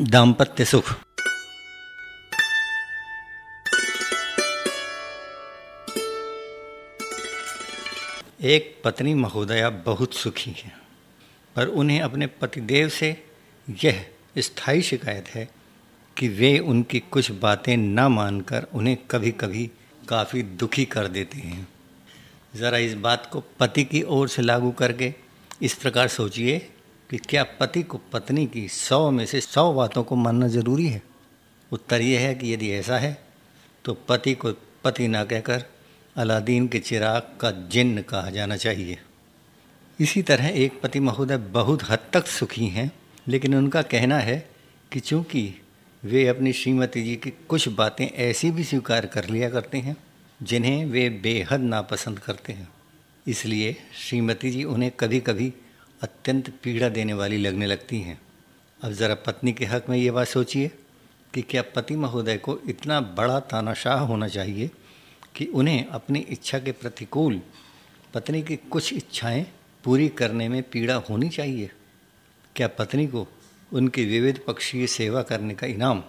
दाम्पत्य सुख। एक पत्नी महोदया बहुत सुखी है, पर उन्हें अपने पतिदेव से यह स्थायी शिकायत है कि वे उनकी कुछ बातें न मानकर उन्हें कभी कभी काफ़ी दुखी कर देते हैं। ज़रा इस बात को पति की ओर से लागू करके इस प्रकार सोचिए कि क्या पति को पत्नी की सौ में से सौ बातों को मानना ज़रूरी है? उत्तर यह है कि यदि ऐसा है तो पति को पति ना कहकर अलादीन के चिराग का जिन्न कहा जाना चाहिए। इसी तरह एक पति महोदय बहुत हद तक सुखी हैं, लेकिन उनका कहना है कि चूँकि वे अपनी श्रीमती जी की कुछ बातें ऐसी भी स्वीकार कर लिया करते हैं, जिन्हें वे बेहद नापसंद करते हैं। इसलिए श्रीमती जी उन्हें कभी कभी अत्यंत पीड़ा देने वाली लगने लगती हैं। अब ज़रा पत्नी के हक में ये बात सोचिए कि क्या पति महोदय को इतना बड़ा तानाशाह होना चाहिए कि उन्हें अपनी इच्छा के प्रतिकूल, पत्नी की कुछ इच्छाएँ पूरी करने में पीड़ा होनी चाहिए? क्या पत्नी को उनकी विविध पक्षीय सेवा करने का इनाम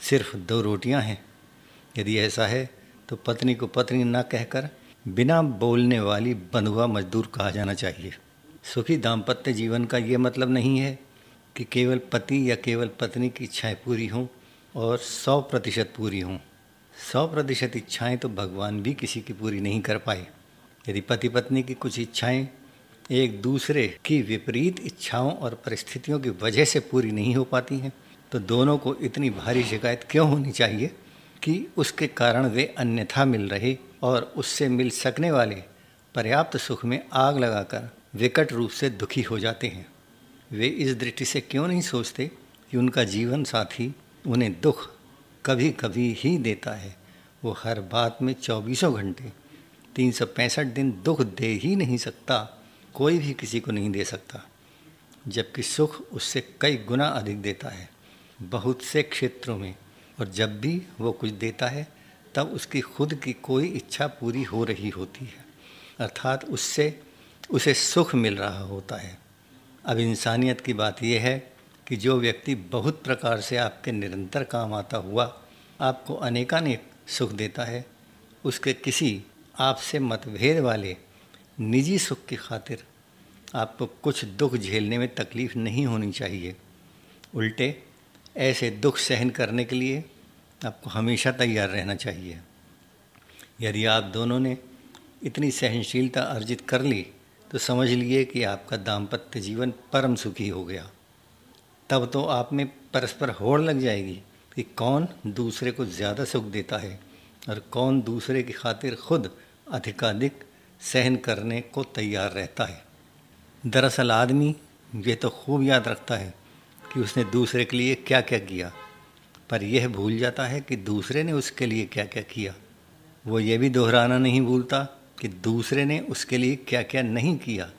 सिर्फ़ दो रोटियाँ हैं? यदि ऐसा है तो पत्नी को पत्नी न कहकर बिना बोलने वाली बंधुआ मजदूर कहा जाना चाहिए। सुखी दाम्पत्य जीवन का ये मतलब नहीं है कि केवल पति या केवल पत्नी की इच्छाएँ पूरी हों और सौ प्रतिशत पूरी हों। सौ प्रतिशत इच्छाएँ तो भगवान भी किसी की पूरी नहीं कर पाए। यदि पति पत्नी की कुछ इच्छाएँ एक दूसरे की विपरीत इच्छाओं और परिस्थितियों की वजह से पूरी नहीं हो पाती हैं तो दोनों को इतनी भारी शिकायत क्यों होनी चाहिए कि उसके कारण वे अन्यथा मिल रहे और उससे मिल सकने वाले पर्याप्त सुख में आग लगाकर विकट रूप से दुखी हो जाते हैं। वे इस दृष्टि से क्यों नहीं सोचते कि उनका जीवन साथी उन्हें दुख कभी कभी ही देता है? वो हर बात में चौबीसों घंटे, तीन सौ पैंसठ दिन दुख दे ही नहीं सकता, कोई भी किसी को नहीं दे सकता। जबकि सुख उससे कई गुना अधिक देता है, बहुत से क्षेत्रों में। और जब भी वो कुछ देता है, तब उसकी खुद की कोई इच्छा पूरी हो रही होती है। अर्थात उससे उसे सुख मिल रहा होता है। अब इंसानियत की बात यह है कि जो व्यक्ति बहुत प्रकार से आपके निरंतर काम आता हुआ आपको अनेकानेक सुख देता है, उसके किसी आपसे मतभेद वाले निजी सुख की खातिर आपको कुछ दुख झेलने में तकलीफ़ नहीं होनी चाहिए। उल्टे, ऐसे दुख सहन करने के लिए आपको हमेशा तैयार रहना चाहिए। यदि आप दोनों ने इतनी सहनशीलता अर्जित कर ली तो समझ लिए कि आपका दाम्पत्य जीवन परम सुखी हो गया। तब तो आप में परस्पर होड़ लग जाएगी कि कौन दूसरे को ज़्यादा सुख देता है और कौन दूसरे की खातिर खुद अधिकाधिक सहन करने को तैयार रहता है। दरअसल आदमी, ये तो खूब याद रखता है कि उसने दूसरे के लिए क्या क्या। किया पर यह भूल जाता है कि दूसरे ने उसके लिए क्या क्या किया। वो ये भी दोहराना नहीं भूलता कि दूसरे ने उसके लिए क्या क्या नहीं किया?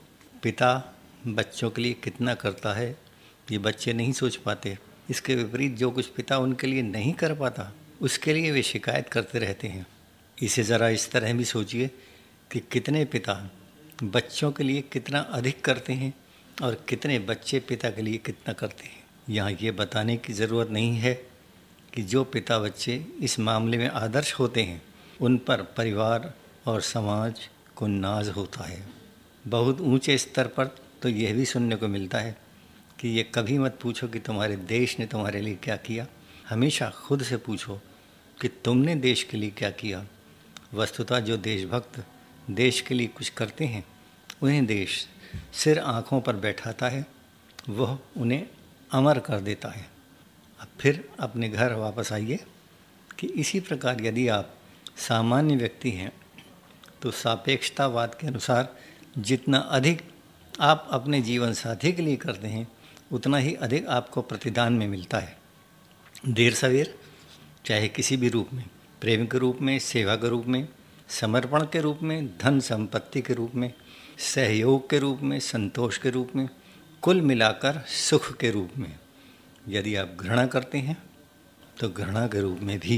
पिता बच्चों के लिए कितना करता है? ये बच्चे नहीं सोच पाते। इसके विपरीत जो कुछ पिता उनके लिए नहीं कर पाता, उसके लिए वे शिकायत करते रहते हैं। इसे ज़रा इस तरह भी सोचिए कि कितने पिता बच्चों के लिए कितना अधिक करते हैं और कितने बच्चे पिता के लिए कितना करते हैं। यहाँ ये बताने की ज़रूरत नहीं है कि जो पिता बच्चे इस मामले में आदर्श होते हैं, उन पर परिवार और समाज को नाज होता है। बहुत ऊँचे स्तर पर तो यह भी सुनने को मिलता है कि ये कभी मत पूछो कि तुम्हारे देश ने तुम्हारे लिए क्या किया। हमेशा खुद से पूछो कि तुमने देश के लिए क्या किया। वस्तुतः जो देशभक्त देश के लिए कुछ करते हैं, उन्हें देश सिर आँखों पर बैठाता है, वह उन्हें अमर कर देता है। अब फिर अपने घर वापस आइए कि इसी प्रकार यदि आप सामान्य व्यक्ति हैं तो सापेक्षतावाद के अनुसार जितना अधिक आप अपने जीवन साथी के लिए करते हैं, उतना ही अधिक आपको प्रतिदान में मिलता है। देर सवेर, चाहे किसी भी रूप में, प्रेम के रूप में, सेवा के रूप में, समर्पण के रूप में, धन संपत्ति के रूप में, सहयोग के रूप में, संतोष के रूप में, कुल मिलाकर सुख के रूप में। यदि आप घृणा करते हैं तो घृणा के रूप में भी